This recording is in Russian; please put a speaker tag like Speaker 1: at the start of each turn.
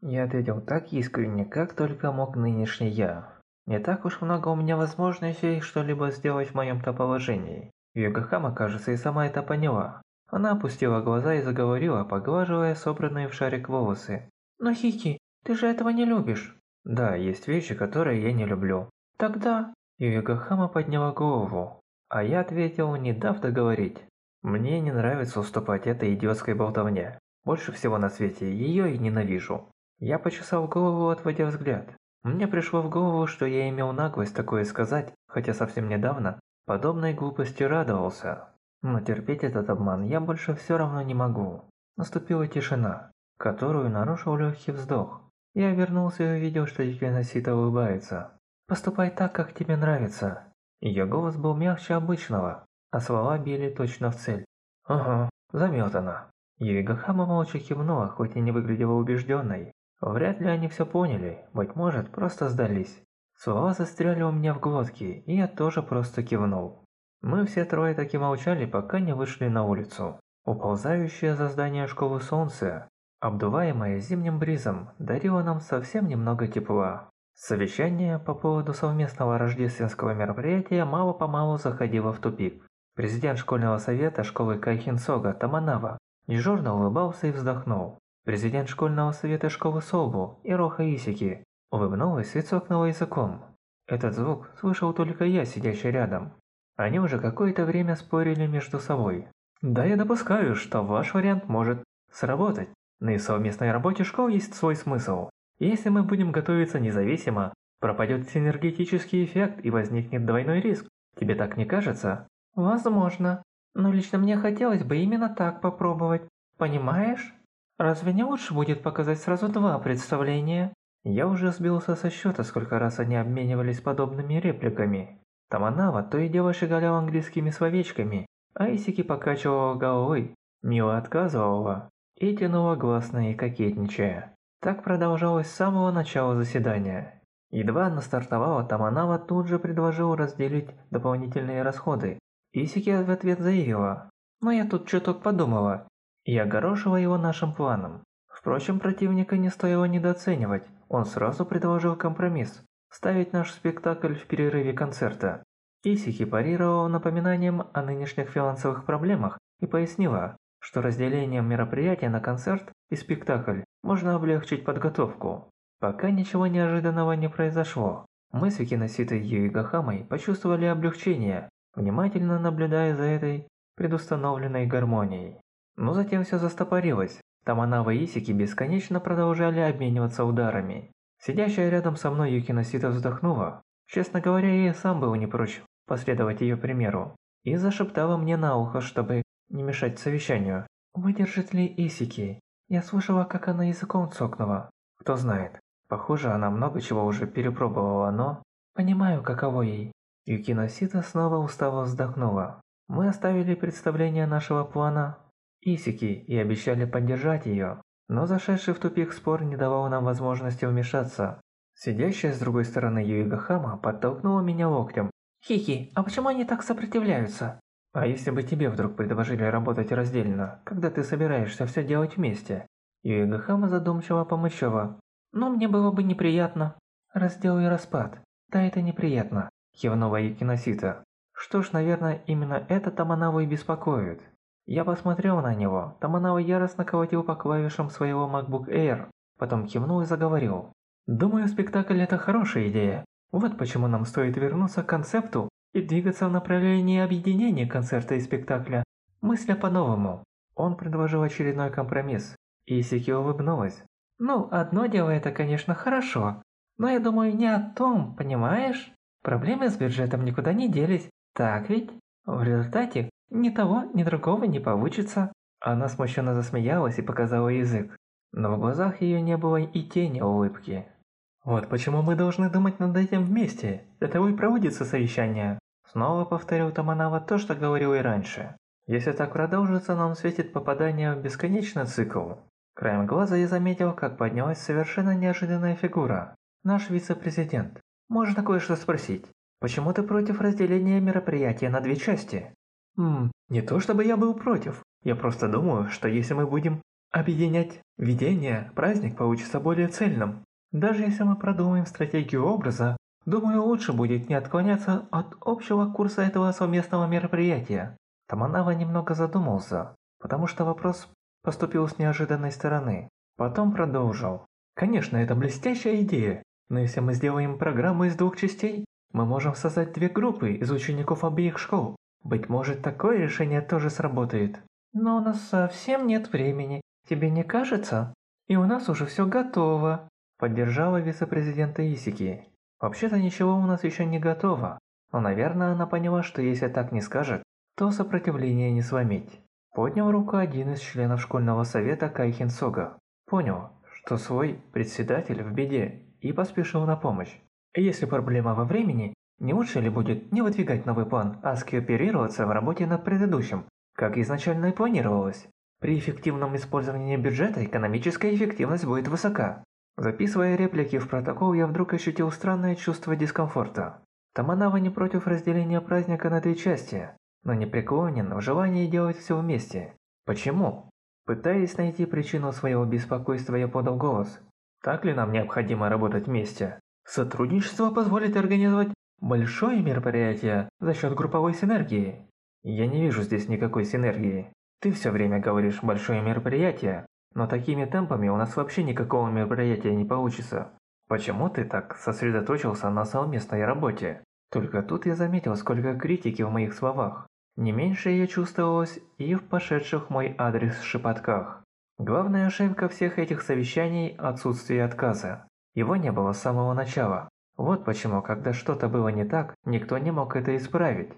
Speaker 1: Я ответил так искренне, как только мог нынешний я. Не так уж много у меня возможностей что-либо сделать в моем-то положении. Югахама, кажется, и сама это поняла. Она опустила глаза и заговорила, поглаживая собранные в шарик волосы.
Speaker 2: «Но, Хики, ты же этого не любишь».
Speaker 1: «Да, есть вещи, которые я не люблю».
Speaker 2: «Тогда...»
Speaker 1: Югахама подняла голову, а я ответил, не дав договорить. «Мне не нравится уступать этой идиотской болтовне. Больше всего на свете ее и ненавижу». Я почесал голову, отводя взгляд. Мне пришло в голову, что я имел наглость такое сказать, хотя совсем недавно подобной глупости радовался. Но терпеть этот обман я больше все равно не могу. Наступила тишина, которую нарушил легкий вздох. Я обернулся и увидел, что Юкиносита улыбается. «Поступай так, как тебе нравится». Ее голос был мягче обычного, а слова били точно в цель. «Ага, заметана». Юигахама молча кивнула, хоть и не выглядела убежденной. Вряд ли они все поняли, быть может, просто сдались. Слова застряли у меня в глотке, и я тоже просто кивнул. Мы все трое таки молчали, пока не вышли на улицу. Уползающее за здание школы солнце, обдуваемое зимним бризом, дарило нам совсем немного тепла. Совещание по поводу совместного рождественского мероприятия мало-помалу заходило в тупик. Президент школьного совета школы Кайхинсога Таманава дежурно улыбался и вздохнул. Президент школьного совета школы Собу Ироха Исики улыбнулась и цокнула языком. Этот звук слышал только я, сидящий рядом. Они уже какое-то время спорили между собой. Да, я допускаю, что ваш вариант может сработать. Но и в совместной работе школ есть свой смысл. Если мы будем готовиться независимо, пропадет синергетический эффект и возникнет двойной риск. Тебе так не кажется?
Speaker 2: Возможно. Но лично мне хотелось бы именно так попробовать. Понимаешь? Разве не лучше будет показать сразу два представления?
Speaker 1: Я уже сбился со счета, сколько раз они обменивались подобными репликами. Таманава то и дело шагала английскими словечками, а Исики покачивала головой, мило отказывала и тянула гласные, кокетничая. Так продолжалось с самого начала заседания. Едва она стартовала, Таманава тут же предложил разделить дополнительные расходы. Исики в ответ заявила, «Но я тут чуток подумала, и огорошила его нашим планом. Впрочем, противника не стоило недооценивать, он сразу предложил компромисс – ставить наш спектакль в перерыве концерта. Исики парировала напоминанием о нынешних финансовых проблемах и пояснила, что разделением мероприятия на концерт и спектакль можно облегчить подготовку. Пока ничего неожиданного не произошло, мы с Викиноситой Юигахамой почувствовали облегчение, внимательно наблюдая за этой предустановленной гармонией. Но затем все застопорилось. Таманава и Исики бесконечно продолжали обмениваться ударами. Сидящая рядом со мной Юкиносита вздохнула. Честно говоря, я сам был не прочь последовать ее примеру. И зашептала мне на ухо, чтобы не мешать совещанию. Выдержит ли Исики? Я слышала, как она языком цокнула. Кто знает. Похоже, она много чего уже перепробовала, но... Понимаю, каково ей. Юкиносита снова устало вздохнула. Мы оставили представление нашего плана Исики и обещали поддержать ее, но зашедший в тупик спор не давал нам возможности вмешаться. Сидящая с другой стороны Юига Хама подтолкнула меня локтем.
Speaker 2: «Хики, а почему они так сопротивляются?»
Speaker 1: «А если бы тебе вдруг предложили работать раздельно, когда ты собираешься все делать вместе?» Юига Хама задумчиво помычала.
Speaker 2: «Ну, мне было бы неприятно».
Speaker 1: «Раздел и распад. Да, это неприятно», – кивнула Юкиносита. «Что ж, наверное, именно это Таманаву и беспокоит. Я посмотрел на него, Таманава яростно колотил по клавишам своего MacBook Air, потом кивнул и заговорил. «Думаю, спектакль – это хорошая идея. Вот почему нам стоит вернуться к концепту и двигаться в направлении объединения концерта и спектакля, мысля по-новому». Он предложил очередной компромисс, и Сики улыбнулась.
Speaker 2: «Ну, одно дело это, конечно, хорошо, но я думаю не о том, понимаешь? Проблемы с бюджетом никуда не делись, так ведь? В результате ни того, ни другого не получится.
Speaker 1: Она смущенно засмеялась и показала язык. Но в глазах ее не было и тени улыбки. Вот почему мы должны думать над этим вместе. Для того и проводится совещание. Снова повторил Таманава то, что говорил и раньше. Если так продолжится, нам светит попадание в бесконечный цикл. Краем глаза я заметил, как поднялась совершенно неожиданная фигура. Наш вице-президент. Можно кое-что спросить. Почему ты против разделения мероприятия на две части? Ммм, не то чтобы я был против. Я просто думаю, что если мы будем объединять видение, праздник получится более цельным. Даже если мы продумаем стратегию образа, думаю, лучше будет не отклоняться от общего курса этого совместного мероприятия. Таманава немного задумался, потому что вопрос поступил с неожиданной стороны. Потом продолжил. Конечно, это блестящая идея, но если мы сделаем программу из двух частей, мы можем создать две группы из учеников обеих школ. Быть может, такое решение тоже сработает.
Speaker 2: Но у нас совсем нет времени, тебе не кажется? И у нас уже все готово.
Speaker 1: Поддержала вице-президента Исики. Вообще-то ничего у нас еще не готово. Но, наверное, она поняла, что если так не скажет, то сопротивление не сломить. Поднял руку один из членов школьного совета Кайхин Сога. Понял, что свой председатель в беде и поспешил на помощь. Если проблема во времени, не лучше ли будет не выдвигать новый план, а скооперироваться в работе над предыдущим, как изначально и планировалось? При эффективном использовании бюджета экономическая эффективность будет высока. Записывая реплики в протокол, я вдруг ощутил странное чувство дискомфорта. Таманава не против разделения праздника на две части, но не в желании делать все вместе. Почему? Пытаясь найти причину своего беспокойства, я подал голос. Так ли нам необходимо работать вместе? Сотрудничество позволит организовать большое мероприятие за счет групповой синергии. Я не вижу здесь никакой синергии. Ты все время говоришь «большое мероприятие», но такими темпами у нас вообще никакого мероприятия не получится. Почему ты так сосредоточился на совместной работе? Только тут я заметил, сколько критики в моих словах. Не меньше ее чувствовалось и в пошедших мой адрес шепотках. Главная ошибка всех этих совещаний – отсутствие отказа. Его не было с самого начала. Вот почему, когда что-то было не так, никто не мог это исправить.